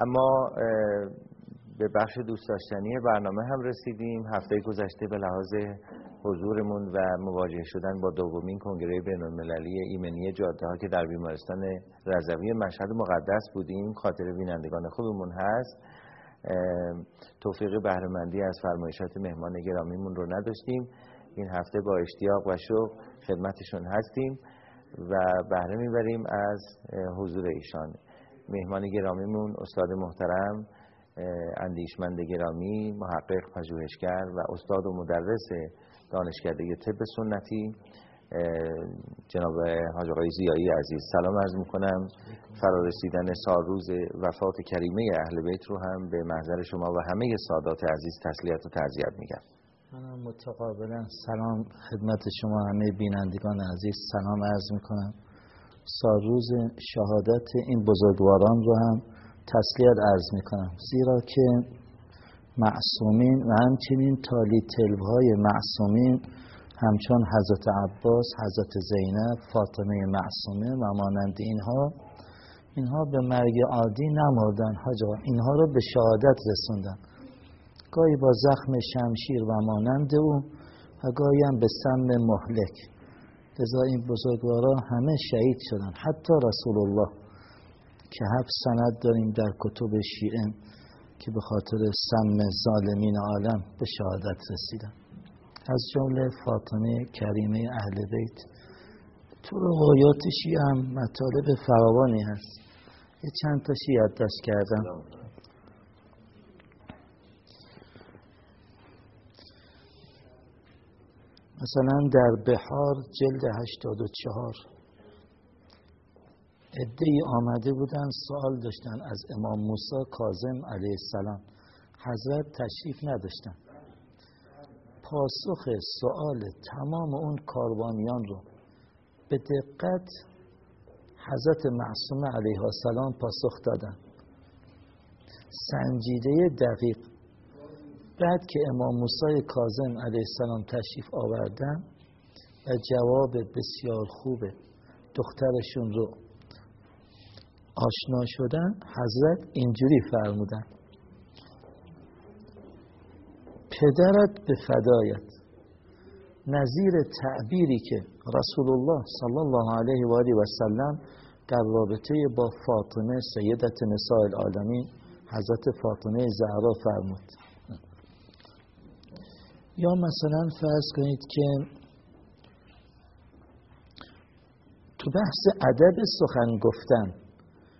اما به بخش دوست داشتنی برنامه هم رسیدیم. هفته گذشته به لحاظ حضورمون و مواجه شدن با دومین کنگره بین المللی ایمنی جاده ها که در بیمارستان رضوی مشهد مقدس بودیم خاطر بینندگان خوبمون هست. توفیق بهرهمندی از فرمایشات مهمان گرامیمون رو نداشتیم. این هفته با اشتیاق و شوق خدمتشون هستیم و بهره می‌بریم از حضور ایشان. مهمان گرامیمون استاد محترم اندیشمند گرامی محقق پژوهشگر و استاد و مدرس دانشکده طب سنتی جناب حاج آقای زیایی عزیز. سلام عرض می‌کنم. فرارسیدن سالروز وفات کریمه اهل بیت رو هم به محضر شما و همه سادات عزیز تسلیت و تعذیت میگم. منم متقابلا سلام خدمت شما همه بینندگان عزیز. سلام عرض می‌کنم. سالروز شهادت این بزرگواران رو هم تسلیت عرض می‌کنم. زیرا که معصومین و همچنین تالی تلوهای معصومین همچون حضرت عباس، حضرت زینب، فاطمه معصومه و مانند اینها اینها به مرگ عادی نمردن. حاجا اینها رو به شهادت رسوندن. گاهی با زخم شمشیر و مانند او و گاهی هم به سم مهلک. لذا این بزرگوارا همه شهید شدن. حتی رسول الله که هفت سند داریم در کتب شیعه که به خاطر سم ظالمین عالم به شهادت رسیدن. از جمله فاطمه کریمه اهل بیت. تو روایات شیعه هم مطالب فراوانی هست. یه چند تا یادداشت کردم. مثلا در بحار جلد 84 ای آمده بودن سوال داشتن از امام موسی کاظم علیه السلام. حضرت تشریف نداشتن. پاسخ سوال تمام اون کاروانیان رو. به دقت حضرت معصومه علیه السلام پاسخ دادن. سنجیده دقیق بعد که امام موسی کاظم علیه السلام تشریف آوردن و جواب بسیار خوبه دخترشون رو آشنا شدن حضرت اینجوری فرمودن. پدرت به فدایت. نظیر تعبیری که رسول الله صلی الله علیه و آله و سلم در رابطه با فاطمه سیدت نساء العالمین حضرت فاطمه زهرا فرمود. یا مثلا فرض کنید که تو بحث ادب سخن گفتن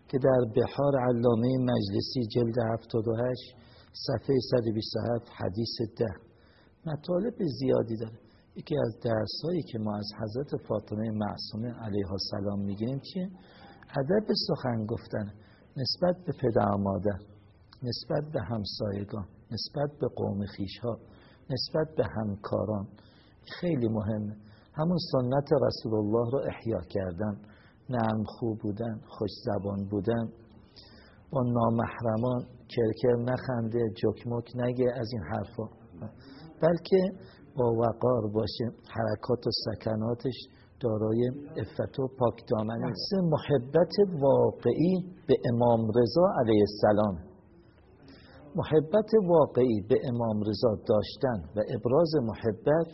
که در بحار علامه مجلسی جلد 78 صفحه 127 حدیث ده مطالب زیادی داره یکی از درس هایی که ما از حضرت فاطمه معصومه علیه السلام می‌گیریم چیه؟ ادب سخن گفتن نسبت به پدر مادر نسبت به همسایگان نسبت به قوم خیش ها نسبت به همکاران. خیلی مهمه. همون سنت رسول الله رو احیا کردن. نرم خوب بودن خوش زبان بودن. با نامحرمان کرکر نخنده جکمک نگه از این حرفا. بلکه با وقار باشه. حرکات و سکناتش دارای افت و پاک دامنه. محبت واقعی به امام رضا علیه السلام محبت واقعی به امام رضا داشتن و ابراز محبت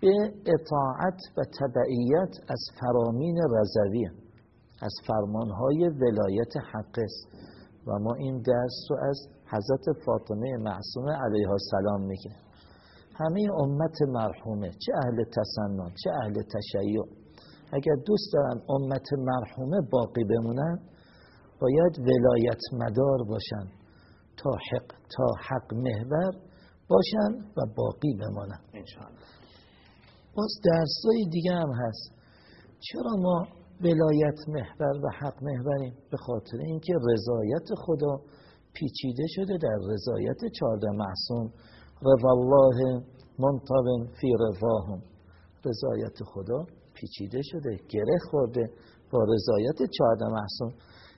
به اطاعت و تبعیت از فرامین رضوی از فرمانهای ولایت حق است. و ما این درس رو از حضرت فاطمه معصومه علیه السلام میگیم. همه امت مرحومه چه اهل تسنن چه اهل تشیع. اگر دوست دارن امت مرحومه باقی بمونن باید ولایت مدار باشن. تا حق, تا حق محور باشن و باقی بمانن. باز درسای دیگه هم هست. چرا ما ولایت محور و حق محوریم؟ به خاطر اینکه رضایت خدا پیچیده شده در رضایت چهارده معصوم. رضا الله منطبن فی رضاهم. رضایت خدا پیچیده شده گره خورده با رضایت چهارده معصوم.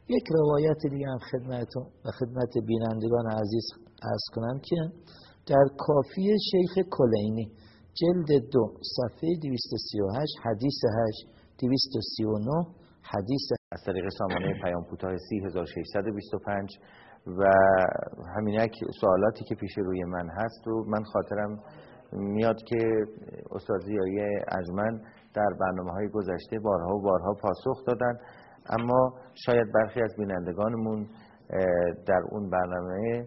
یک روایت دیگه هم خدمتون و خدمت بینندگان عزیز ارز کنم که در کافی شیخ کلینی جلد دو صفحه 238 حدیث 8 239 حدیث از طریق سامانه پیام کوتاه 30625 و همینک سوالاتی که پیش روی من هست و من خاطرم میاد که استاد زیایی اجمن در برنامه های گذشته بارها و بارها پاسخ دادن. اما شاید برخی از بینندگانمون در اون برنامه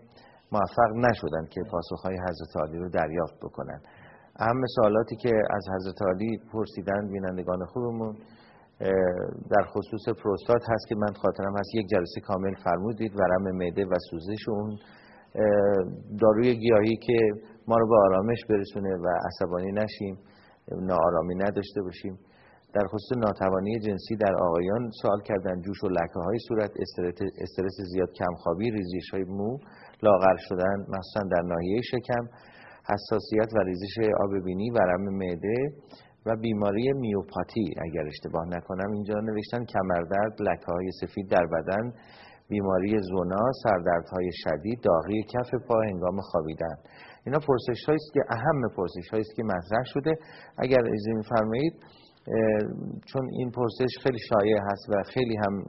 موفق نشدن که پاسخهای حضرت عالی رو دریافت بکنن. اهم سوالاتی که از حضرت عالی پرسیدن بینندگان خوبمون در خصوص پروستات هست که من خاطرم هست یک جلسه کامل فرمودید ورم معده و سوزش اون داروی گیاهی که ما رو به آرامش برسونه و عصبانی نشیم ناآرامی نداشته باشیم. در خصوص ناتوانی جنسی در آقایان سوال کردن جوش و لکه های صورت استرس زیاد کمخوابی ریزش های مو لاغر شدن مثلا در ناحیه شکم حساسیت و ریزش آب بینی ورم معده و بیماری میوپاتی. اگر اشتباه نکنم اینجا نوشتن کمردرد لکه های سفید در بدن بیماری زونا سردردهای شدید داغی کف پا هنگام خوابیدن. اینا پرسش هاییست که اهم پرسش هاییست که مطرح شده. اگر اجازه فرمایید چون این پرسش خیلی شایع هست و خیلی هم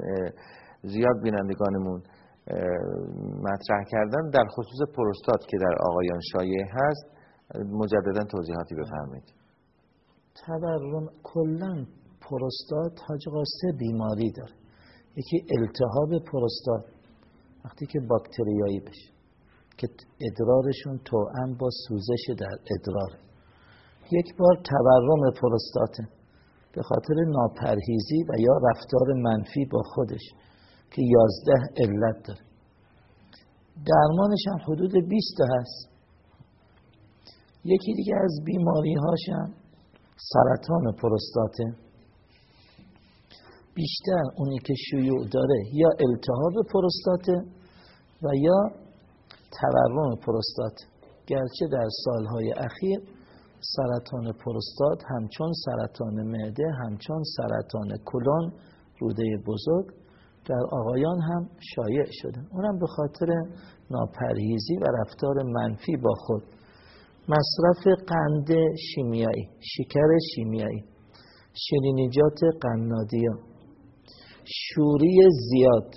زیاد بینندگانمون مطرح کردن در خصوص پروستات که در آقایان شایع هست. مجددا توضیحاتی بفرمایید. تورم کلا پروستات حاج سه بیماری داره. یکی التهاب پروستات وقتی که باکتریایی بشه که ادرارشون توأم با سوزش در ادرار یک بار تورم پروستاته. به خاطر ناپرهیزی و یا رفتار منفی با خودش که یازده علت داره. درمانش هم حدود 20 هست. یکی دیگه از بیماری هاشم سرطان پروستاته. بیشتر اونی که شیوع داره یا التهاب پروستاته و یا تورم پروستات. گرچه در سالهای اخیر سرطان پروستات همچون سرطان معده همچون سرطان کلون روده بزرگ در آقایان هم شایع شده اونم به خاطر ناپرهیزی و رفتار منفی با خود. مصرف قند شیمیایی شکر شیمیایی شیرینیجات قنادیا شوری زیاد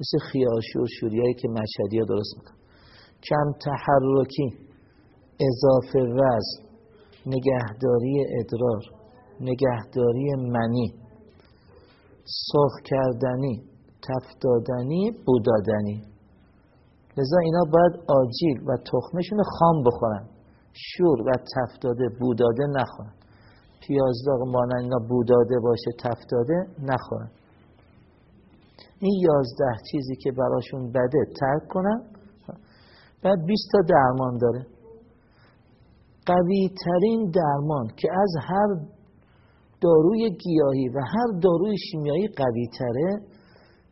مثل خیاشور شوریایی که مشهدی درست میکن کم تحرکی اضافه وزن. نگهداری ادرار نگهداری منی سرخ کردنی تفتادنی بودادنی لذا اینا باید آجیل و تخمشون خام بخورن. شور و تفتاده بوداده نخورن. پیازداغ مانند اینا بوداده باشه تفتاده نخورن. این یازده چیزی که براشون بده ترک کنن. بعد 20 تا درمان داره. قوی ترین درمان که از هر داروی گیاهی و هر داروی شیمیایی قوی تره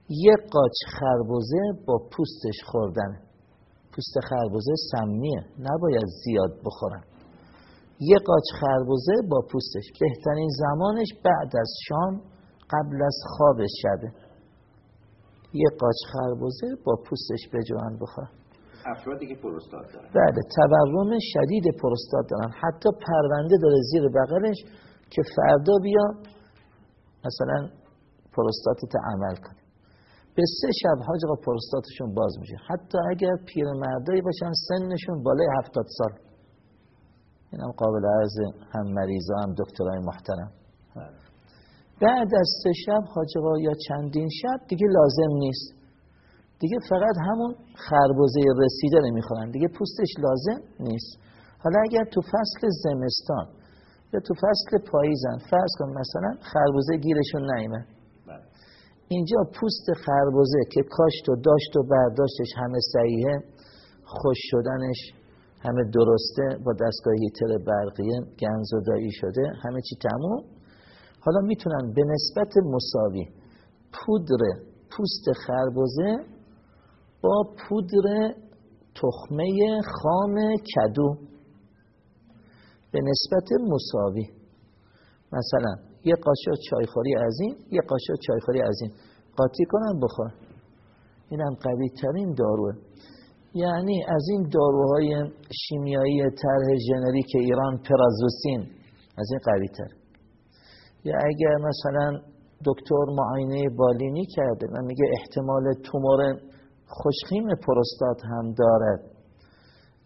یک قاچ خربوزه با پوستش خوردن. پوست خربوزه سمیه نباید زیاد بخورن. یک قاچ خربوزه با پوستش. بهترین زمانش بعد از شام قبل از خواب شبه. یک قاچ خربوزه با پوستش به جوان بخور. افرادی که پروستات دارن. بله تورم شدید پروستات دارن. حتی پرونده داره زیر بغلش که فردا بیا مثلا پروستاتت عمل کنه به سه شب حاج پروستاتشون باز میشه. حتی اگر پیرمردایی باشن سنشون بالای هفتاد سال. این هم قابل عرض هم مریضا هم دکترای محترم. بعد از سه شب حاج یا چندین شب دیگه لازم نیست. دیگه فقط همون خربوزه رسیده نمی‌خورن. دیگه پوستش لازم نیست. حالا اگر تو فصل زمستان یا تو فصل پاییزن فرض کن مثلا خربوزه گیرشون نیمه بله. اینجا پوست خربوزه که کاشت و داشت و برداشتش همه صحیحه خوش شدنش همه درسته با دستگاه هیتر برقیه گنز و دایی شده همه چی تموم. حالا می‌تونن به نسبت مساوی پودر پوست خربوزه با پودر تخمه خام کدو. به نسبت مساوی. مثلا یه قاشق چایخوری از این یه قاشق چایخوری از این. قاطی کنم بخور. اینم قوی ترین داروه. یعنی از این داروهای شیمیایی طرح ژنریک ایران پرازوسین. از این قوی تر یا اگر مثلا دکتر معاینه بالینی کرده و میگه احتمال تومور خوشخیم پروستات هم دارد.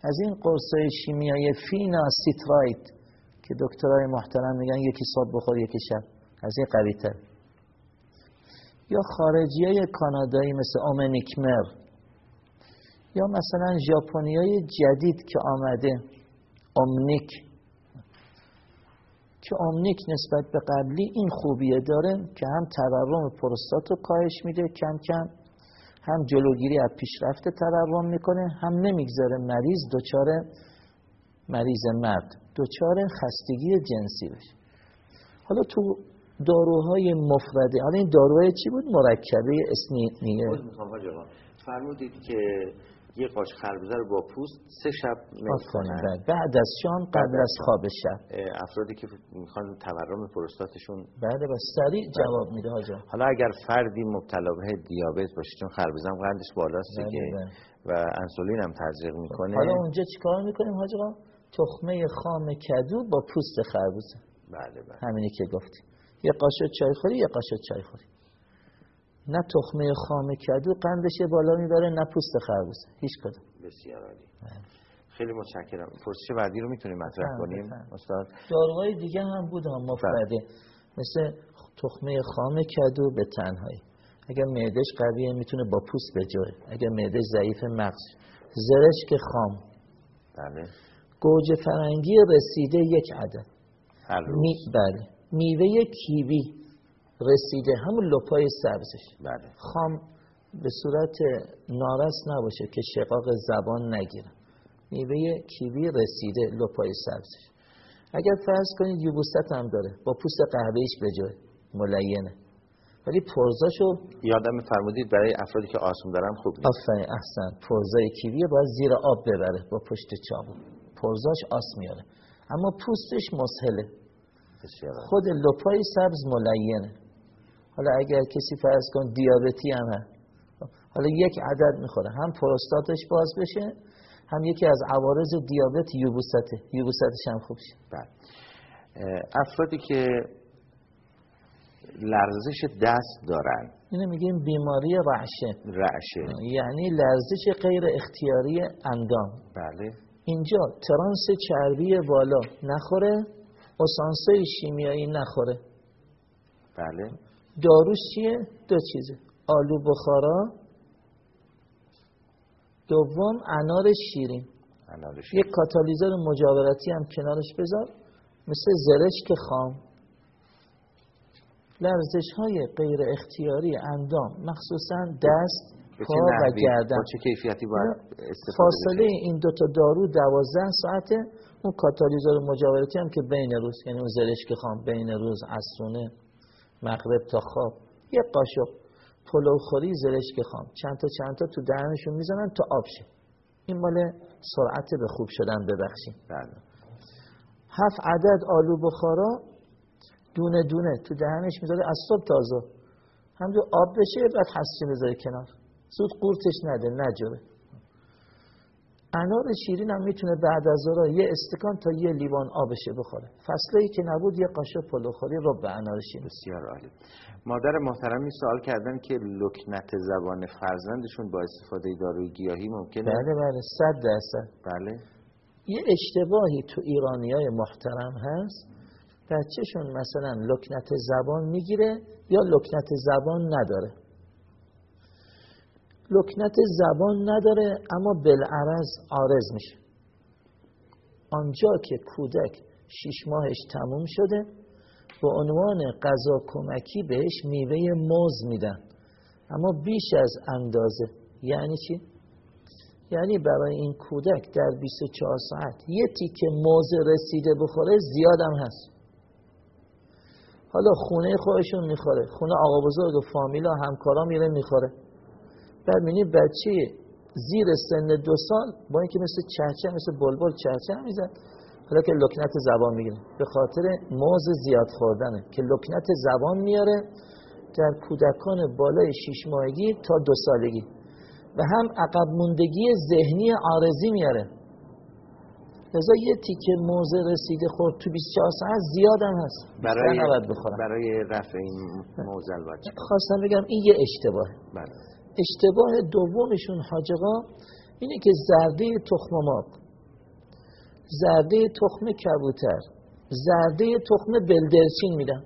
از این قرصه شیمیایی فینا سیتراید که دکترای محترم میگن یکی صبح بخور یکی شب. از این قوی یا خارجی کانادایی مثل اومنیکمر یا مثلا ژاپنی جدید که آمده. اومنیک. که اومنیک نسبت به قبلی این خوبیه داره که هم تورم پروستات رو کاهش میده کم کم. هم جلوگیری از پیشرفت تورم می‌کنه هم نمی‌گذاره مریض دچار مریض مرد دچار خستگی جنسی بشه. حالا تو داروهای مفرده حالا این داروهای چی بود؟ مرکبه اسنیه فرمودید که یه قاش خربزه رو با پوست سه شب می‌کنن بله. بعد از شام قبل از خواب شب. افرادی که می‌خوان تورم پروستاتشون بعد بس سریع بله. جواب میده حاجا. حالا اگر فردی مبتلا به دیابت باشه چون خربزه هم قندش بالاست بله، دیگه و انسولین هم تزریق می‌کنه. حالا اونجا چیکار می‌کنیم حاجا؟ تخمه خام کدو با پوست خربزه بله بله. همینی که گفتیم. یه قاشق چای خوری یه قاشق چای خوری. نه تخمه خام کدو قندش بالا می‌بره نه پوست خربوزه. هیچ کدوم. بسیار عالی. بله. خیلی متشکرم. پرسش بعدی رو می‌تونیم مطرح کنیم؟ استاد؟ داروهای دیگه هم بود هم مفرده. بله. مثل تخمه خام کدو به تنهایی. اگر معدش قویه می‌تونه با پوست بجوه اگر معدش ضعیف مغز. زرشک خام. بله. گوجه فرنگی رسیده یک عدد. هر روز. می... بله. میوه کیوی. رسیده. همون لپای سبزش. بله. خام به صورت نارس نباشه که شقاق زبان نگیره میوه کیوی رسیده لپای سبزش. اگر فرض کنید یوبوست هم داره. با پوست قهوه‌ایش بجای ملینه. ولی پرزاشو یادم فرمودید برای افرادی که آسم دارن خوب نیست. آفرین احسن. پرزای کیوی باید زیر آب ببره با پشت چاقو. پرزاش آس میاره. اما پوستش مسهله. خود لپای سبز ملینه. حالا اگر کسی فرض کن دیابتی هم هست. حالا یک عدد می‌خوره. هم پروستاتش باز بشه هم یکی از عوارض دیابت یوبوسته. یوبوستش هم خوب شه. بله. افرادی که لرزش دست دارن. اینو میگیم بیماری رعشه. رعشه. یعنی لرزش غیر اختیاری اندام. بله. اینجا ترانس چربی بالا نخوره اسانسه شیمیایی نخوره. بله. داروش چیه؟ دو چیزه آلو بخارا. دوم انار شیرین. یک کاتالیزور مجاورتی هم کنارش بذار. مثل زرشک خام. لرزش های غیر اختیاری اندام مخصوصا دست پا و گردن. چه کیفیتی باید فاصله این دوتا دارو دوازده ساعته. اون کاتالیزور مجاورتی هم که بین روز یعنی اون زرشک خام بین روز عصرونه مغرب تا خواب. یه قاشق پلو خوری زرشک خام. چند تا چند تا تو دهنشون می‌زنن تا آب شه. این مال سرعت به خوب شدن ببخشیم. بله. هفت عدد آلو بخارا دونه دونه تو دهنش می‌ذاره از صبح تازه همجور آب بشه بعد حسی بذاره کنار. زود قورتش نده نجوره انار شیرین هم می‌تونه بعد از ظهر یه استکان تا یه لیوان آبشه بخوره. فصلی که نبود یه قاشق پلوخوری رو به انار شیرین. بسیار عالی. مادر محترمی سوال کردن که لکنت زبان فرزندشون با استفاده داروی گیاهی ممکنه؟ بله بله صد درصد. بله. یه اشتباهی تو ایرانی های محترم هست. بچهشون مثلا لکنت زبان می‌گیره یا لکنت زبان نداره. لکنت زبان نداره اما بالعرض آرز میشه. آنجا که کودک شیش ماهش تموم شده به عنوان غذا کمکی بهش میوه موز میدن. اما بیش از اندازه. یعنی چی؟ یعنی برای این کودک در 24 ساعت یه تیکه موز رسیده بخوره زیادم هست. حالا خونه خودشون می‌خوره. خونه آقا بزرگ و فامیلا همکارا میره می‌خوره. بعد می‌بینی بچه زیر سن دو سال با اینکه مثل چهچه مثل بلبل چهچه میزن. حالا که لکنت زبان می‌گیره. به خاطر موز زیاد خوردنه. که لکنت زبان میاره در کودکان بالای شیش ماهگی تا دو سالگی. و هم عقب موندگی ذهنی آرزی میاره. لذا یه تیکه موزه رسیده خورد تو 24 ساعت زیاد هم هست. برای برای رفع این موزه البته. خواستم بگم این یه اشتباه بله. اشتباه دومشون حاجقا اینه که زرده تخم مرغ زرده تخم کبوتر زرده تخم بلدرچین میدن.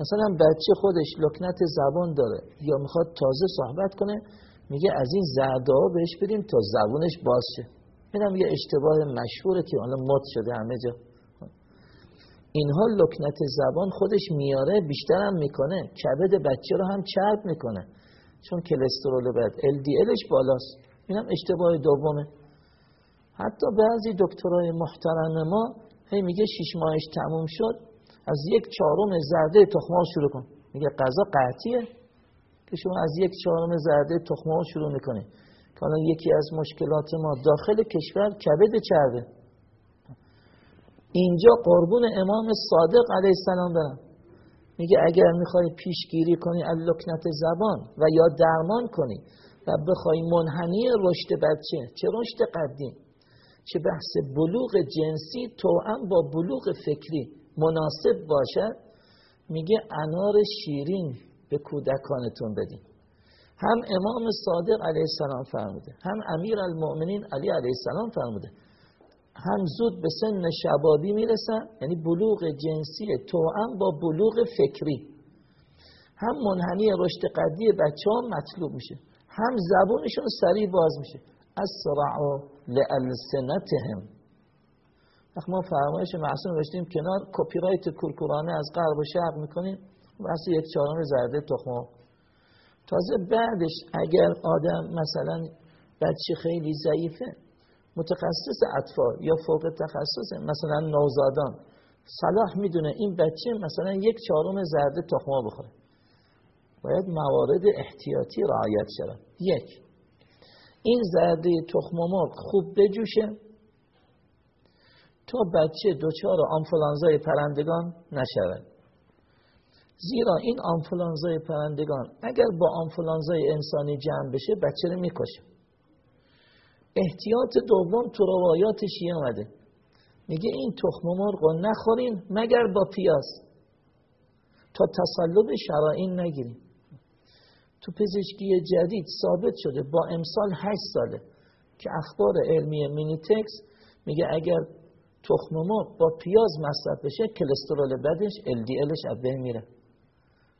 مثلا بچه خودش لکنت زبان داره یا می‌خواد تازه صحبت کنه میگه از این زرده ها بهش بدیم تا زبونش باز شه. اینم یه اشتباه مشهوره که حالا مد شده همه جا. اینها لکنت زبان خودش میاره بیشتر هم می‌کنه. کبد بچه رو هم چرب می‌کنه. چون کلسترول بد LDLش بالاست. اینم اشتباه دومه. حتی بعضی دکترای محترم ما هی میگه شیش ماهش تموم شد از یک چهارم زرده تخمه شروع کن. میگه غذا قطعیه که شما از یک چهارم زرده تخمه شروع می‌کنی. که یکی از مشکلات ما داخل کشور کبد چربه. اینجا قربون امام صادق علیه السلام برم. میگه اگر می‌خوای پیشگیری کنی از لکنت زبان و یا درمان کنی و بخوای منحنی رشد بچه چه رشد قدیم؟ چه بحث بلوغ جنسی توأم با بلوغ فکری مناسب باشد؟ میگه انار شیرین به کودکانتون بدین. هم امام صادق علیه السلام فرموده هم امیر المؤمنین علی علیه السلام فرموده. هم زود به سن شبابی می‌رسن یعنی بلوغ جنسی توأم با بلوغ فکری. هم منحنی رشد قدی بچه ها مطلوب میشه هم زبونشون سریع باز میشه. اسرع لالسنتهم وقت ما فرمایش معصوم رشتیم کنار کپی رایت از غرب و شرق می‌کنیم. واسه یک چهارم زرده تخم تازه بعدش اگر آدم مثلا بچه خیلی ضعیفه متخصص اطفال یا فوق تخصص مثلا نوزادان. صلاح می‌دونه این بچه مثلا یک چهارم زرده تخمه بخوره. باید موارد احتیاطی رعایت شود. یک این زرده تخم مرغ خوب بجوشه تا بچه دچار آنفولانزای پرندگان نشود. زیرا این آنفولانزای پرندگان اگر با آنفولانزای انسانی جمع بشه بچه رو می‌کشه. احتیاط دوم تو روایات شیعه آمده میگه این تخم مرغ رو نخورین مگر با پیاز. تا تسلب شرائین نگیریم. تو پزشکی جدید ثابت شده با امسال هشت ساله که اخبار علمی مینیتکس میگه اگر تخم مرغ با پیاز مصرف بشه کلسترول بدش LDLش از بین میره.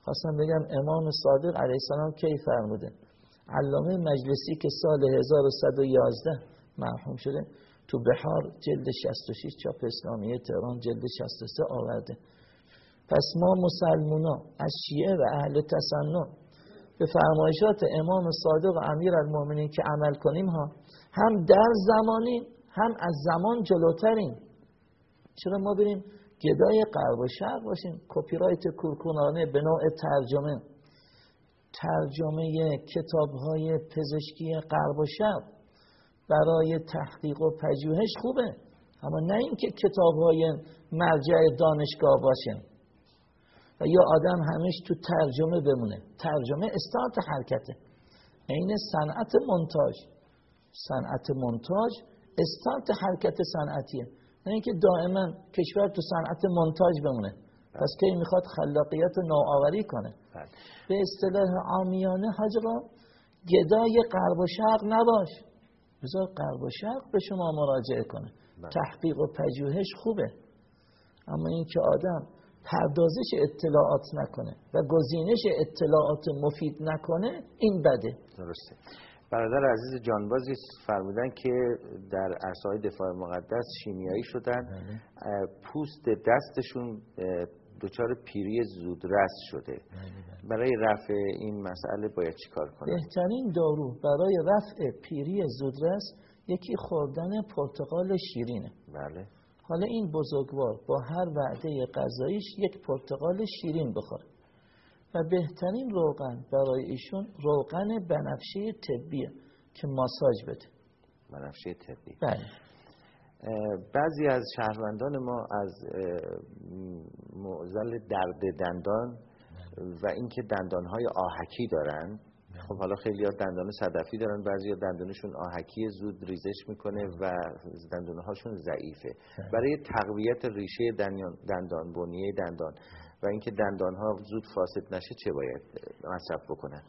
خواستم بگم امام صادق علیه السلام کی فرموده؟ علامه مجلسی که سال 1111 مرحوم شده تو بحار جلد 66 چاپ اسلامی تهران جلد 63 آورده. پس ما مسلمونا از شیعه و اهل تسنن به فرمایشات امام صادق و امیر المؤمنین که عمل کنیم ها هم در زمانیم هم از زمان جلوترین چرا ما بریم گدای غرب و شرق باشیم؟ کپی رایت به نوع ترجمه. ترجمه کتاب های پزشکی غرب و شرق برای تحقیق و پژوهش خوبه اما نه اینکه کتاب های مرجع دانشگاه باشه و یا آدم همش تو ترجمه بمونه. ترجمه استارت حرکته. عین صنعت منتاج صنعت منتاج استارت حرکت صنعتیه. نه اینکه دائما کشور تو صنعت منتاج بمونه. پس کی می‌خواد خلاقیت نوآوری کنه؟ بله. به اصطلاح عامیانه حجرا گدای غرب و شرق نباش بذار غرب و شرق به شما مراجعه کنه بله. تحقیق و پژوهش خوبه اما اینکه آدم پردازش اطلاعات نکنه و گزینش اطلاعات مفید نکنه این بده درسته برادر عزیز جانبازی فرمودن که در عرصه‌های دفاع مقدس شیمیایی شدن بله. پوست دستشون دچار پیری زودرس شده. بله، بله. برای رفع این مسئله باید چیکار کنیم بهترین دارو برای رفع پیری زودرس یکی خوردن پرتقال شیرینه. بله. حالا این بزرگوار با هر وعده غذاییش یک پرتقال شیرین بخوره. و بهترین روغن برای ایشون روغن بنفشه طبیه که ماساژ بده. بنفشه طبی. بله. بعضی از شهروندان ما از معضل درد دندان و اینکه دندانهای آهکی دارن. خب حالا خیلی ها دندان صدفی دارن بعضی ها دندانشون آهکی زود ریزش می‌کنه و دندان هاشون ضعیفه. بله. برای تقویت ریشه دندان بنیه دندان و اینکه دندان ها زود فاسد نشه چه باید مصرف بکنن؟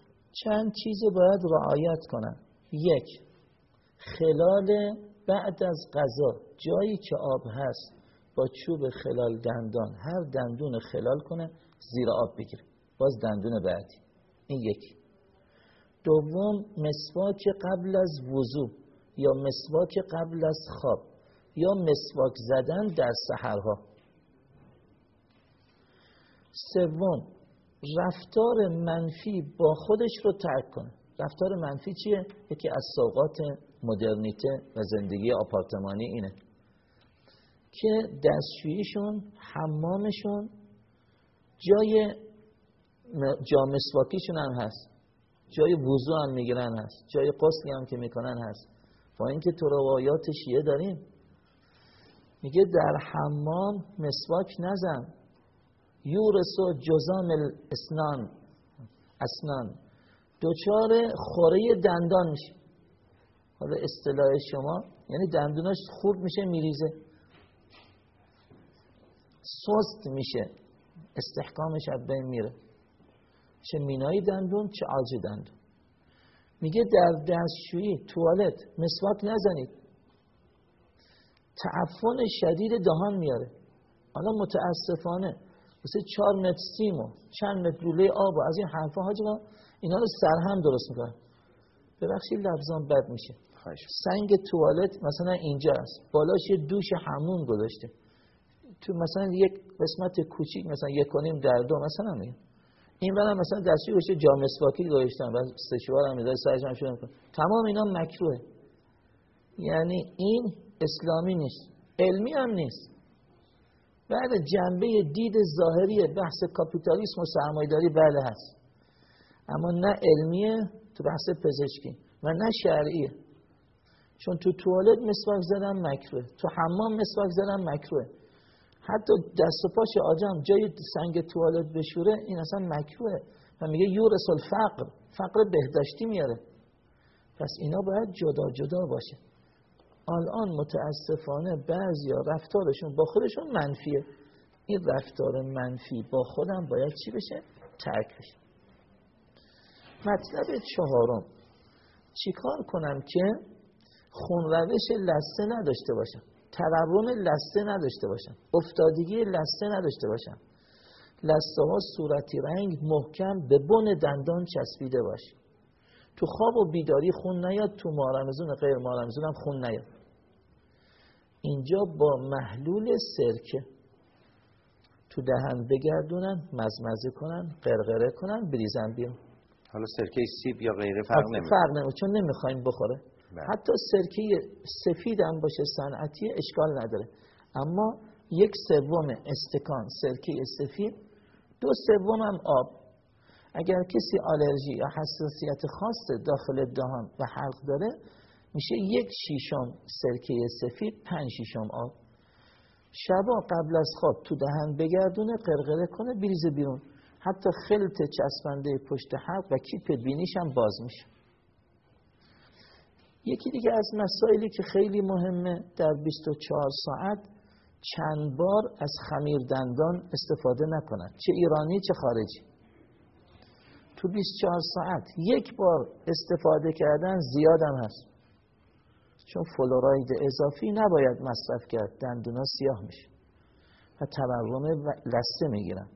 چند چیز باید رعایت کنن. یک خلال بعد از غذا جایی که آب هست با چوب خلال دندان هر دندون خلال کنه زیر آب بگیره. باز دندون بعدی. این یکی. دوم مسواک قبل از وضوع یا مسواک قبل از خواب یا مسواک زدن در سحرها. سوم رفتار منفی با خودش رو ترک کنه. رفتار منفی چیه؟ یکی از سوقات مدرنیته و زندگی آپارتمانی اینه. که دستشوییشون حمامشون جای جا مسواکیشون هم هست. جای وضوع هم می‌گیرن هست. جای قسلی هم که می‌کنن هست. با اینکه تو روایات شیعه داریم. میگه در حمام مسواک نزن. یورسو جزام الاسنان. اسنان. دوچار خوره دندان میشه. حالا اصطلاح شما یعنی دندوناش خورد میشه میریزه. سست میشه استحکامش از بین میره. چه مینای دندون چه آج دندون. میگه در دستشویی توالت مسواک نزنید. تعفن شدید دهان میاره. حالا متاسفانه مثل چهار متر سیم و چند متر لوله آب و از این حرفا حاجی اینا رو سرهم درست می‌کنن. ببخشید لفظان بد میشه. سنگ توالت مثلا اینجا است. بالاش یه دوش همون گذاشته. تو مثلا یک قسمت کوچیک مثلا یک کنیم در دو مثلا میگه این برم مثلا دستی گوشه جا مسواکی گذاشتن و سشوار هم می‌ذاره سرش هم شده تمام اینا مکروه. یعنی این اسلامی نیست. علمی هم نیست. بعد جنبه دید ظاهری بحث کاپیتالیسم و سرمایداری بله هست. اما نه علمیه تو بحث پزشکی و نه شرعیه. چون تو توالت مسواک زدن مکروه. تو حمام مسواک زدن مکروه. حتی دست و پاش آجام جای سنگ توالت بشوره این اصلا مکروه. و میگه یورس الفقر فقر بهداشتی میاره. پس اینا باید جدا جدا باشه. الان متاسفانه بعضی رفتارشون با خودشون منفیه. این رفتار منفی با خودم باید چی بشه؟ ترک بشه. مطلب چهارم. چیکار کنم که خونروش لسته نداشته باشم؟ تورم لسته نداشته باشم افتادگی لسته نداشته باشم لسته ها صورتی رنگ محکم به بن دندان چسبیده باشه. تو خواب و بیداری خون نیاد تو مارمزون غیر مارمزون هم خون نیاد. اینجا با محلول سرکه. تو دهن بگردونن مزمزه کنن قرقره کنن بریزن بیان حالا سرکه سیب یا غیره فرق نمی‌کنه. فرق نمی‌کنه چون نمی‌خوایم بخوره. حتی سرکه سفید هم باشه صنعتی اشکال نداره. اما یک سوم استکان سرکه سفید دو سوم هم آب. اگر کسی آلرژی یا حساسیت خاص داخل دهان و حلق داره میشه یک شیشم سرکه سفید پنج شیشم آب. شبا قبل از خواب تو دهن بگردونه قرقره کنه بریزه بیرون. حتی خلط چسبنده پشت حلق و کیپ بینیش هم باز میشه. یکی دیگه از مسائلی که خیلی مهمه در 24 ساعت چند بار از خمیر دندان استفاده نکنن. چه ایرانی چه خارجی. تو 24 ساعت یک بار استفاده کردن زیادم هست. چون فلوراید اضافی نباید مصرف کرد دندونا سیاه میشه و تورم لسه می‌گیرن.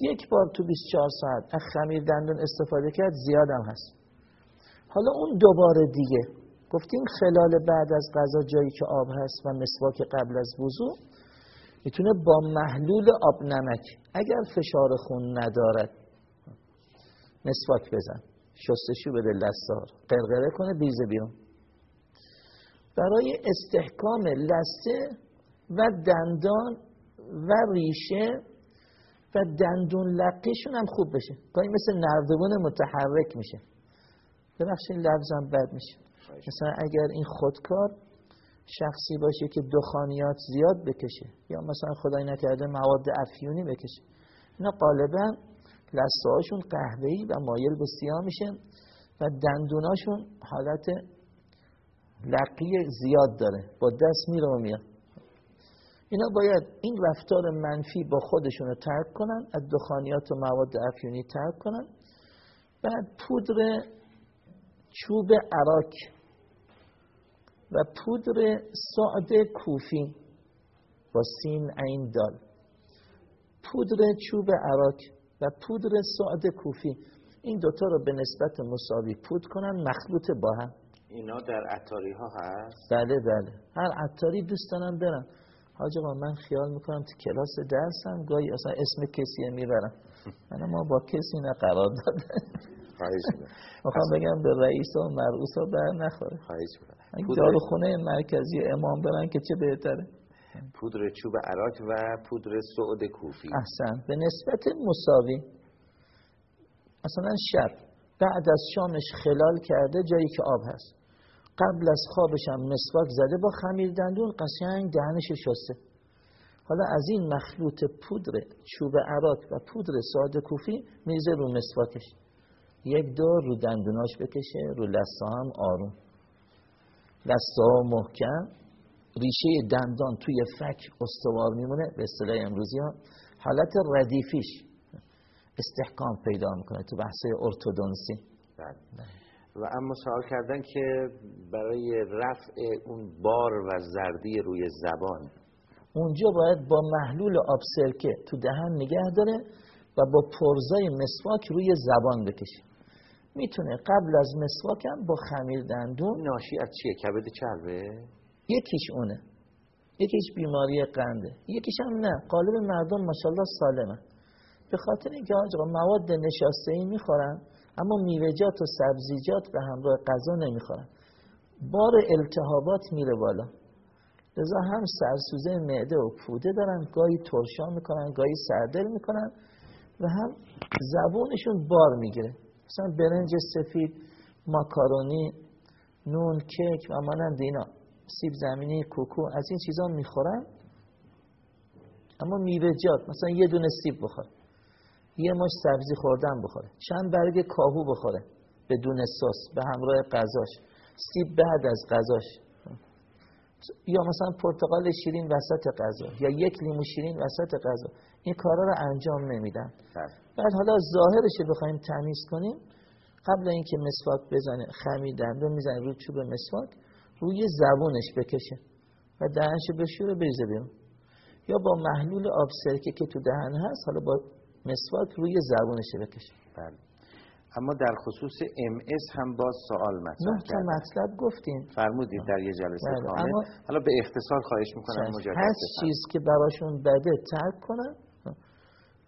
یک بار تو 24 ساعت از خمیر دندون استفاده کرد زیادم هست. حالا اون دوباره دیگه. گفتیم خلال بعد از غذا جایی که آب هست و مسواک قبل از وضوع می‌تونه با محلول آب نمک اگر فشار خون ندارد مسواک بزن. شستشو بده لسار قرقره کنه بیزه بیرون. برای استحکام لسه و دندان و ریشه و دندون لقیشون هم خوب بشه. گاهی مثل نردبون متحرک میشه. ببخشید لفظم بد میشه. مثلا اگر این خودکار شخصی باشه که دخانیات زیاد بکشه یا مثلا خدای نکرده مواد افیونی بکشه اینا غالبا لسته هاشون قهوه‌ای و مایل به سیاه میشه و دندوناشون حالت لقی زیاد داره با دست میره و میاد. اینا باید این رفتار منفی با خودشون رو ترک کنن از دخانیات و مواد افیونی ترک کنن. بعد پودر چوب عراک و پودر سعد کوفی با سین عین دال. پودر چوب عراک و پودر سعد کوفی این دوتا رو به نسبت مساوی پود کنن مخلوط با هم. اینا در عطاری ها هست؟ بله بله. هر عطاری دوست دارم برم حاج من خیال می‌کنم تو کلاس درسم گاهی اصلا اسم کسی می‌برم. من ما با کسی نه قرار داده می‌خوام بگم به رئیس و مرعوس ها بر نخوره. خواهش داروخونه مرکزی امام برن که چه بهتره؟ پودر چوب عراق و پودر سعود کوفی. احسن. به نسبت مساوی مثلا شب بعد از شامش خلال کرده جایی که آب هست. قبل از خوابش هم مسواک زده با خمیر دندون قشنگ دهنش شسته. حالا از این مخلوط پودر چوب عراق و پودر ساده کوفی میزه رو مسواکش. یک دور رو دندوناش بکشه رو لسه هم آروم. لسه ها محکم. ریشه دندان توی فک استوار میمونه به اصطلاح امروزی ها. حالت ردیفیش استحکام پیدا می‌کنه تو بحث ارتودنسی. بله. و اما سوال کردن که برای رفع اون بار و زردی روی زبان. اونجا باید با محلول آب سرکه تو دهن نگه داره و با پرزای مسواک روی زبان بکشه. می‌تونه قبل از مسواکم با خمیر دندون ناشی از چیه؟ کبد چربه؟ یکیش اونه. یکیش بیماری قنده. یکیش هم نه. قالب مردم ماشاءالله سالمه. به خاطر اینکه آقا مواد نشاسته ای می‌خورن اما میوه‌جات و سبزیجات به همراه غذا نمی‌خورن. بار التهابات میره بالا. لذا هم سرسوزه معده و پوده دارن گاهی ترشا می‌کنن گاهی سردل می‌کنن و هم زبونشون بار می‌گیره. مثلا برنج سفید ماکارونی نون کیک و مانند اینا. سیب زمینی کوکو از این چیزا می‌خورن. اما میوه‌جات مثلا یه دونه سیب بخور یه ماش سبزی خوردن بخوره. چند برگ کاهو بخوره. بدون سس به همراه غذاش. سیب بعد از غذاش. یا مثلا پرتقال شیرین وسط غذا. یا یک لیمو شیرین وسط غذا. این کارا رو انجام نمیدن. بله. بعد حالا ظاهرش بخوایم تمیز کنیم قبل اینکه مسواک بزنه خمیر دندون می‌زنه روی چوب مسواک روی زبونش بکشه و دهنش بشوره بریزه بیرون. یا با محلول آب سرکه که تو دهن هست حالا با مسواک روی زبونش بکشه. بله. اما در خصوص ام هم باز سوال مطرح تا مطلب گفتیم فرمودید در یه جلسه بله. کامل. حالا به اختصار خواهش می‌کنم مجدد هر چیز که براشون بده ترک کنن.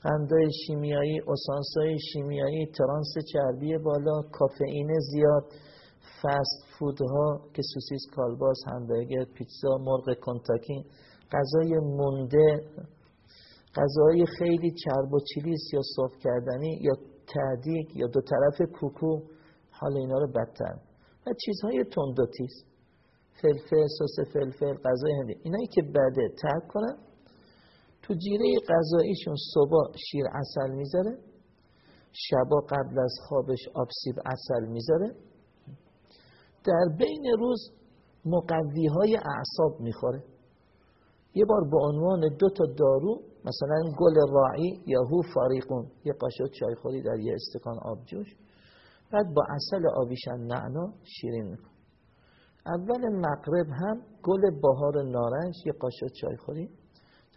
قندای شیمیایی اسانسای شیمیایی ترانس چربی بالا کافئین زیاد فست فودها که سوسیس کالباس همبرگر پیتزا مرغ کنتاکی غذای مونده غذای خیلی چرب و چیلی یا سرخ کردنی یا ته دیگ یا دو طرف کوکو حال اینا رو بدتر. و چیزهای تندوتیز فلفل سس فلفل غذای هندی. اینایی که بده ترک کنن تو جیره غذاییشون صبح شیر عسل می‌ذاره شبا قبل از خوابش آب سیب عسل می‌ذاره. در بین روز مقوی های اعصاب می‌خوره. یه بار به عنوان دو تا دارو مثلا گل راعی یا هو فاریقون یه قاشق چایخوری در یه استکان آب جوش بعد با اصل آبیشن نعنا شیرین میکن اول مغرب هم گل بهار نارنج یه قاشق چایخوری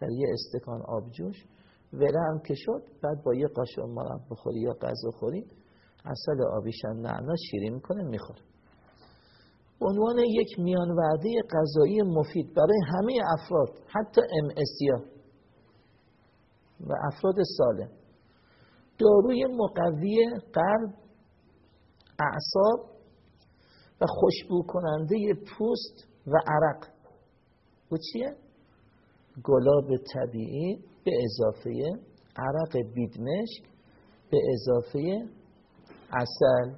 در یه استکان آب جوش وله هم که شد بعد با یه قاشق مرب بخوری یا غذا خوری اصل آبیشن نعنا شیرین می‌کنه می‌خوره. عنوان یک میان وعده غذایی مفید برای همه افراد حتی ام و افراد سالم. داروی مقوی قلب اعصاب و خوشبو کننده پوست و عرق. و چیه؟ گلاب طبیعی به اضافه عرق بیدمشک به اضافه اصل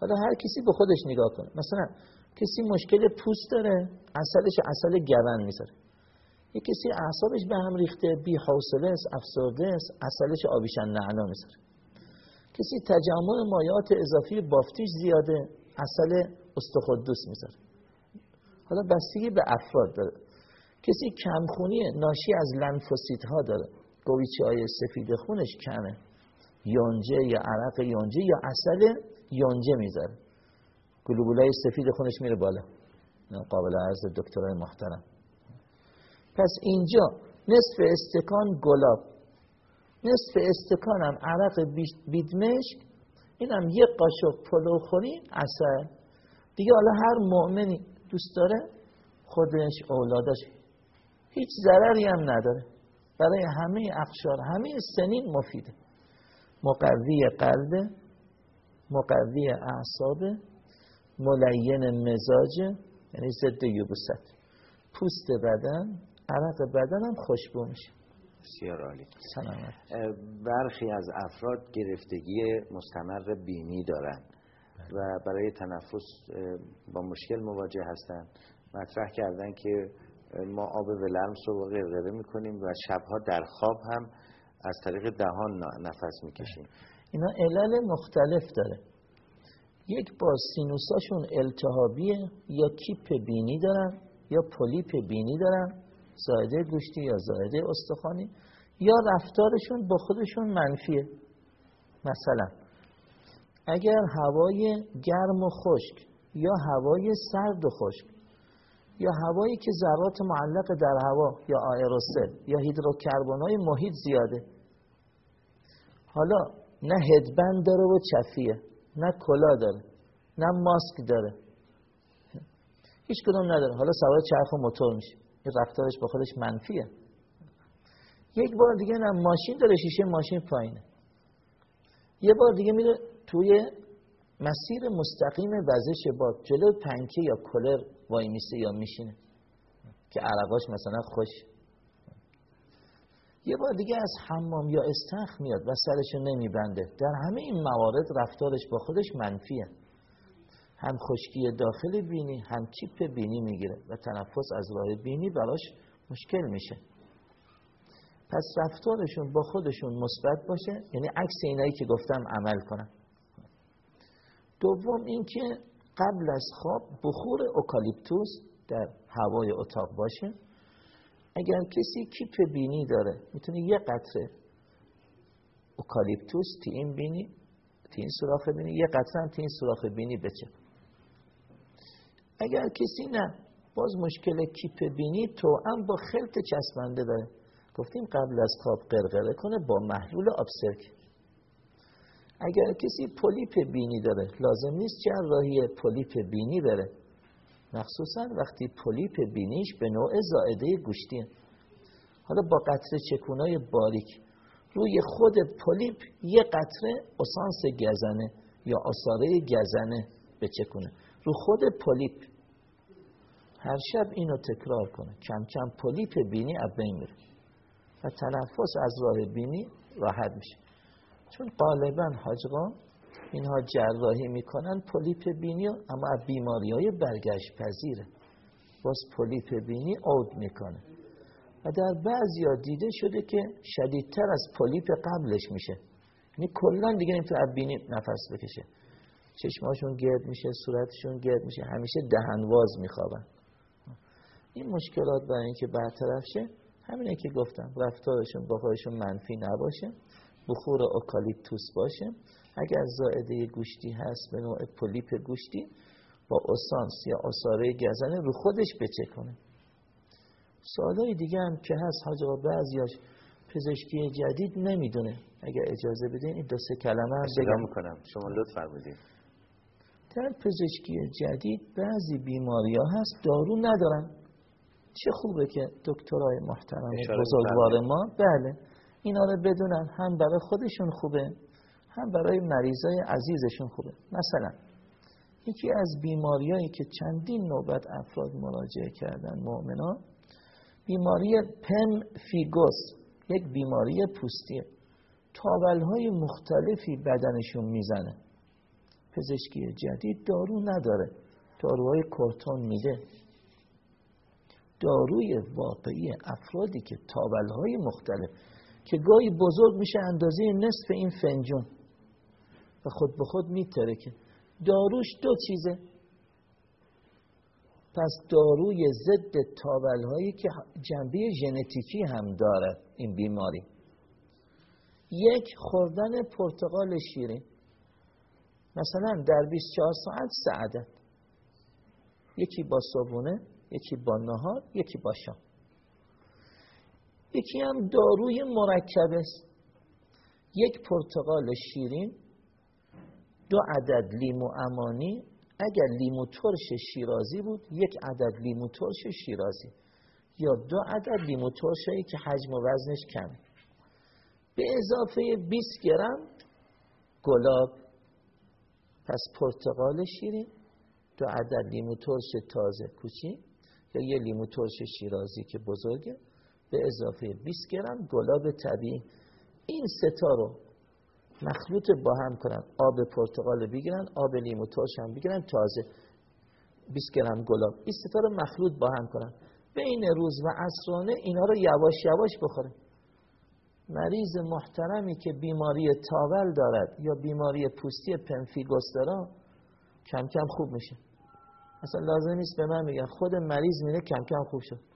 حالا هر کسی به خودش نگاه کنه. مثلا کسی مشکل پوست داره اصلش اصل گون می‌ذاره. یه کسی اعصابش به هم ریخته بی حوصله است افسرده است اصلش آبیشن نعنا می‌ذاره. کسی تجمع مایات اضافی بافتیش زیاده اصل استخدوس می‌ذاره. حالا بستگی به افراد داره. کسی کمخونی ناشی از ها داره. گویچه های سفید خونش کمه. یونجه یا عرق یونجه یا اصل یونجه می‌ذاره. گلوبولای سفید خونش میره بالا. قابل عرض دکترای محترم. پس اینجا نصف استکان گلاب. نصف استکان هم عرق بیدمشک. اینم یه قاشق پلو خورین اصل دیگه حالا هر مؤمنی دوست داره خودش اولادش هیچ ضرری هم نداره. برای همه اقشار همه سنین مفیده. مقوی قلب مقوی اعصاب ملین مزاج یعنی ضد یوبوست پوست بدن عرق بدن هم خوشبو میشه. بسیار عالی. برخی از افراد گرفتگی مستمر بینی دارند و برای تنفس با مشکل مواجه هستند مطرح کردن که ما آب ولرمس رو غرغره می‌کنیم و شبها در خواب هم از طریق دهان نفس می‌کشیم. اینا علل مختلف داره. یک با سینوساشون التهابیه یا کیپ بینی دارن یا پولیپ بینی دارن زایده گوشتی یا زایده استخوانی یا رفتارشون با خودشون منفیه. مثلا اگر هوای گرم و خشک یا هوای سرد و خشک یا هوایی که ذرات معلق در هوا یا آیروسل یا هیدروکربنای محیط زیاده. حالا نه هدبند داره و چفیه نه کلا داره نه ماسک داره. هیچ کدوم نداره. حالا سوار چرخ و موتور میشه. این رفتارش با خودش منفیه. یک بار دیگه نه ماشین داره شیشه ماشین پایینه. یه بار دیگه میره توی مسیر مستقیم وزش باد جلو پنکه یا کلر وای میسته یا میشینه. که عرقاش مثلا خوش. یه بار دیگه از حمام یا استخ میاد و سرشو نمیبنده. در همه این موارد رفتارش با خودش منفیه. هم خشکی داخل بینی هم چیپ بینی می‌گیره و تنفس از راه بینی براش مشکل میشه. پس رفتارشون با خودشون مثبت باشه یعنی عکس اینایی که گفتم عمل کنن. دوم اینکه قبل از خواب بخور اوکالیپتوس در هوای اتاق باشه. اگر کسی کیپ بینی داره می‌تونه یه قطره اوکالیپتوس تی این بینی تی این سراخ بینی یه قطره هم تی این سراخ بینی بچه. اگر کسی نه باز مشکل کیپ بینی تو هم با خلط چسبنده داره. گفتیم قبل از خواب قرقره کنه با محلول آبسرک. اگر کسی پولیپ بینی داره لازم نیست جراحی پولیپ بینی بره. مخصوصا وقتی پولیپ بینیش به نوع زائده گوشتی حالا با قطره چکونای باریک روی خود پولیپ یه قطره اسانس گزنه یا آثاره گزنه بچکونه رو خود پولیپ هر شب اینو تکرار کنه. کم کم پولیپ بینی از بین میره و تنفس از راه بینی راحت میشه. چون غالبا حاجقا اینها جراحی می‌کنن پولیپ بینی اما از بیماری های برگشت پذیره باز پولیپ بینی عود می‌کنه. و در بعضی ها دیده شده که شدیدتر از پولیپ قبلش میشه. یعنی کلا دیگه نمی‌تونه از بینی نفس بکشه. چشماشون گرد میشه صورتشون گرد میشه همیشه دهنواز میخوابن. این مشکلات برای اینکه برطرف شه همینه که گفتم رفتارشون با خودشون منفی نباشه. بخور اوکالیپتوس باشه. اگر زائده گوشتی هست به نوع پولیپ گوشتی با اسانس یا اصاره گزنه رو خودش بچه کنه. سوالای دیگه هم که هست حاج بعضیاش پزشکی جدید نمی‌دونه. اگر اجازه بدین این دو سه کلمه هم بگم. می‌کنم. شما لطف فرمودید در پزشکی جدید بعضی بیماری ها هست دارو ندارن. چه خوبه که دکترای محترم بزرگوار ما. بله. اینا رو بدونن. هم برای خودشون خوبه هم برای مریضای عزیزشون خوبه. مثلا یکی از بیماریایی که چندین نوبت افراد مراجعه کردن مؤمنا بیماری پم فیگوس یک بیماری پوستیه. تاولهای مختلفی بدنشون می‌زنه. پزشکی جدید دارو نداره. داروهای کورتون میده. داروی واقعی افرادی که تابلهای مختلف که گاهی بزرگ میشه اندازه نصف این فنجون. و خود به خود میتره که داروش دو چیزه. پس داروی ضد تابلهایی که جنبه ژنتیکی هم دارد این بیماری. یک خوردن پرتقال شیرین. مثلا در 24 ساعت عدد یکی با صبونه یکی با نهار یکی با شام. یکی هم داروی مرکب است. یک پرتقال شیرین دو عدد لیمو امانی. اگر لیمو ترش شیرازی بود یک عدد لیمو ترش شیرازی. یا دو عدد لیمو ترشی که حجم و وزنش کمه. به اضافه 20 گرم گلاب. پس پرتقال شیرین دو عدد لیمو ترش تازه کوچی یا یه لیمو ترش شیرازی که بزرگه. به اضافه 20 گرم گلاب طبیعی. این ستا رو مخلوط با هم کنن. آب پرتقال بگیرن آب لیمو ترش هم بگیرن تازه 20 گرم گلاب. این ستا رو مخلوط با هم کنن. بین روز و عصرانه اینا رو یواش یواش بخوره مریض محترمی که بیماری تاول دارد یا بیماری پوستی پنفیگوس داره کم کم خوب میشه. اصلا لازم نیست به من میگن خود مریض میره کم کم خوب شد.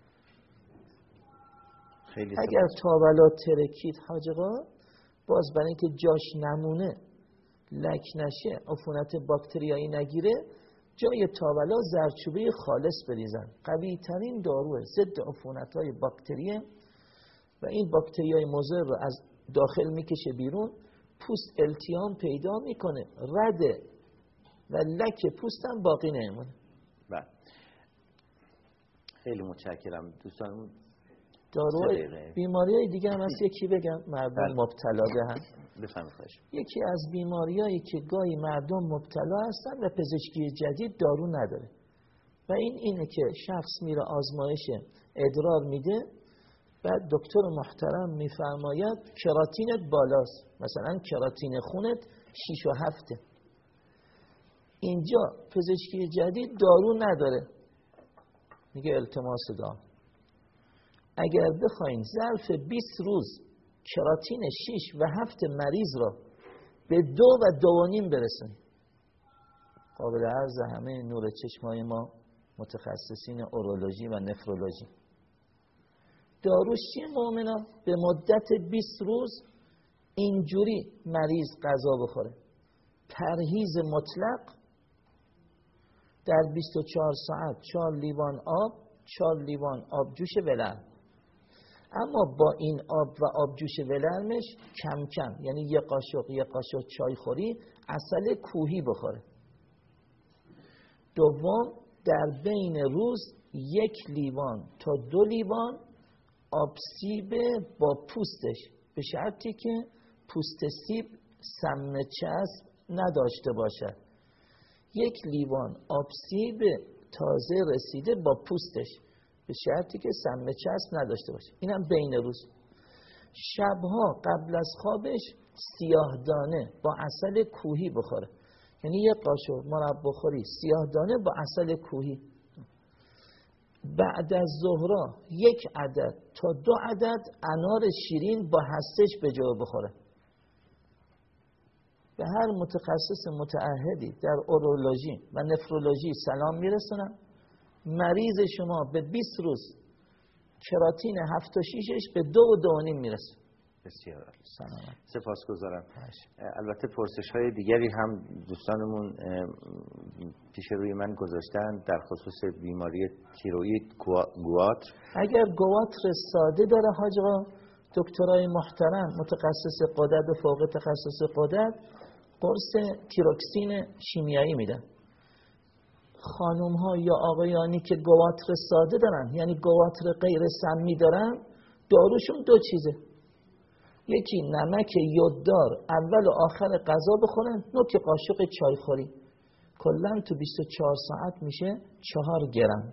خیلی اگر تاولات ترکید حاجقا باز برای اینکه جاش نمونه لک نشه عفونت باکتریایی نگیره جای تاولا زرچوبه خالص بریزن. قوی ترین داروه ضد عفونت های باکتریه و این باکتری های مضر رو از داخل می‌کشه بیرون پوست التیام پیدا می‌کنه. رده و لک پوست هم باقی نمیمونه بله. خیلی متشکرم. دوستان دارو بیماری های دیگه هم هست. یکی بگم مردم بله. مبتلا به هم. یکی از بیماریایی که گاهی مردم مبتلا هستن و پزشکی جدید دارو نداره. و این اینه که شخص میره آزمایش ادرار میده و دکتر محترم میفرماید کراتینت بالاست. مثلا کراتین خونت 6 و هفته. اینجا پزشکی جدید دارو نداره. میگه التماس دام. اگر بخواین ظرف 20 روز کراتین 6 و 7 مریض را به دو و دوانیم برسن قابل عرض همه نور چشمای ما متخصصین اورولوژی و نفرولوژی. داروش چیه مؤمنا به مدت 20 روز اینجوری مریض غذا بخوره. پرهیز مطلق در 24 ساعت 4 لیوان آب 4 لیوان آب جوش ولرم اما با این آب و آب جوش ولرمش کم کم یعنی یه قاشق یه قاشق چای خوری اصل کوهی بخوره. دوم در بین روز یک لیوان تا دو لیوان آب سیب با پوستش. به شرطی که پوست سیب سم چسب نداشته باشد. یک لیوان آب سیب تازه رسیده با پوستش. به شرطی که سم چسب نداشته باشه. اینم بین روز. شبها قبل از خوابش سیاه دانه با اصل کوهی بخوره. یعنی یه قاشق مرب بخوری سیاه دانه با اصل کوهی. بعد از ظهرا یک عدد تا دو عدد انار شیرین با هستش به جا بخوره. به هر متخصص متعهدی در اورولوژی و نفرولوژی سلام میرسونم. مریض شما به 20 روز کراتین 7 و 6 به دو و دو نیم می‌رسه. بسیار سپاس گذارم البته پرسش های دیگری هم دوستانمون پیش روی من گذاشتن در خصوص بیماری تیروید گوات اگر گواتر ساده داره حاجقا دکترای محترم متخصص قدرت و فوق تخصص قدرت قرص تیروکسین شیمیایی میدن. خانوم ها یا آقایانی که گواتر ساده دارن یعنی گواتر غیر سمی دارن داروشون دو چیزه. یکی نمک یوددار اول و آخر غذا بخورن نوک قاشق چای خوری کلا تو 24 ساعت میشه چهار گرم.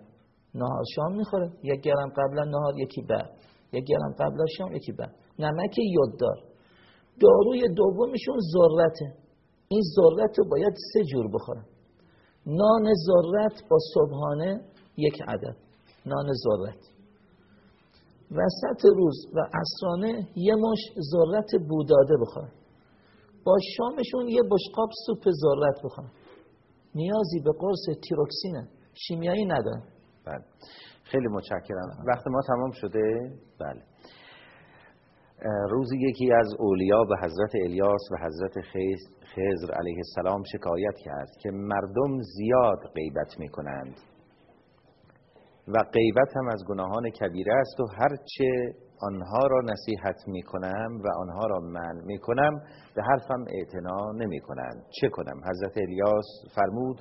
نهار شام می‌خوره یک گرم قبلا نهار یکی بعد. یک گرم قبل شام یکی بعد. نمک یوددار داروی دومشون ذرته. این ذرت رو باید سه جور بخورن. نان ذرت با صبحانه یک عدد. نان ذرت. وسط روز و عصرانه یه مش ذرت بوداده بخور با شامشون یه بشقاب سوپ ذرت بخور نیازی به قرص تیروکسینه. شیمیایی نداره بله. خیلی متشکرم. وقت ما تمام شده؟ بله. روزی یکی از اولیا به حضرت الیاس و حضرت خضر علیه السلام شکایت کرد که مردم زیاد غیبت می کنند و غیبت هم از گناهان کبیره است و هرچه آنها را نصیحت می کنم و آنها را من می کنم به حرفم اعتنا نمی کنند چه کنم؟ حضرت الیاس فرمود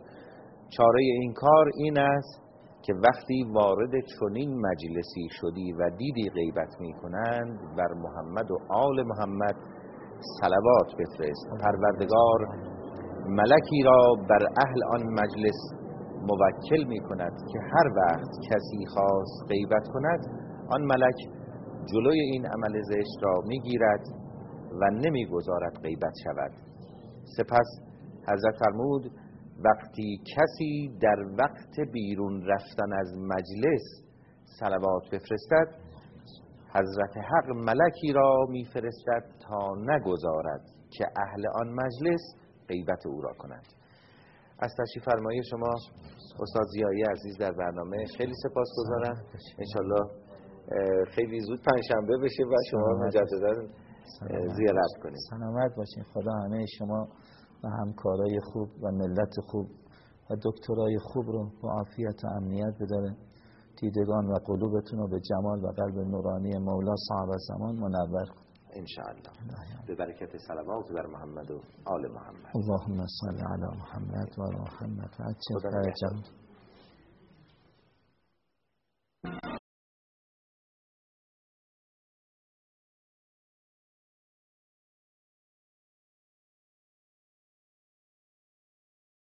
چاره این کار این است که وقتی وارد چنین مجلسی شدی و دیدی غیبت می کنند بر محمد و آل محمد صلوات بفرست. پروردگار ملکی را بر اهل آن مجلس موکل می کند که هر وقت کسی خواست غیبت کند آن ملک جلوی این عمل زشت را می گیرد و نمی گذارد غیبت شود. سپس حضرت فرمود وقتی کسی در وقت بیرون رفتن از مجلس صلوات بفرستد حضرت حق ملکی را میفرستد تا نگذارد که اهل آن مجلس غیبت او را کند از تشریف فرمایی شما استاد زیایی عزیز در برنامه خیلی سپاس گذارم. انشالله خیلی زود پنجشنبه بشه و شما مجددا زیارت کنید. سلامت باشین خدا همه شما و همکارای خوب و ملت خوب و دکترای خوب رو با عافیت و امنیت بداره. دیدگان و قلوبتون رو به جمال و قلب نورانی مولا صاحب زمان منور کن. انشاءالله. به برکت صلوات بر محمد و آل محمد. اللهم صل علی محمد و محمد. و